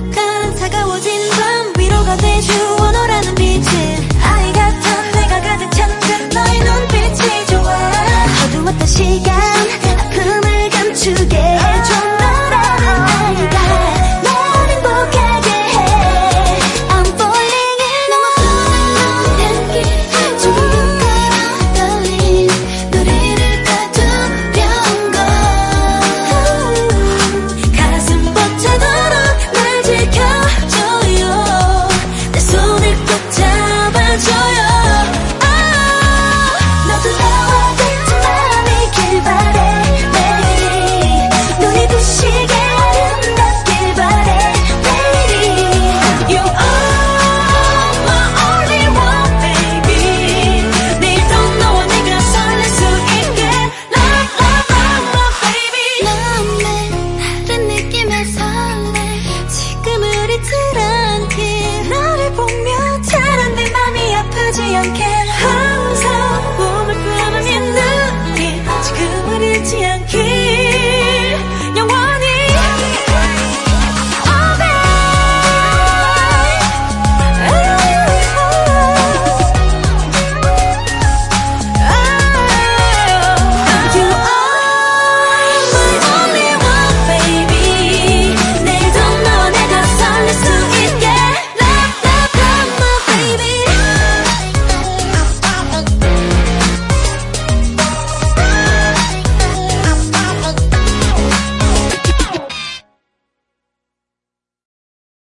따뜻한 차가워진 밤 위로가 돼주어 너라는 빛을 아이 같은 내가 가득 찬 듯 너의 눈빛이 좋아. 어두웠던 시간 아픔을 감추게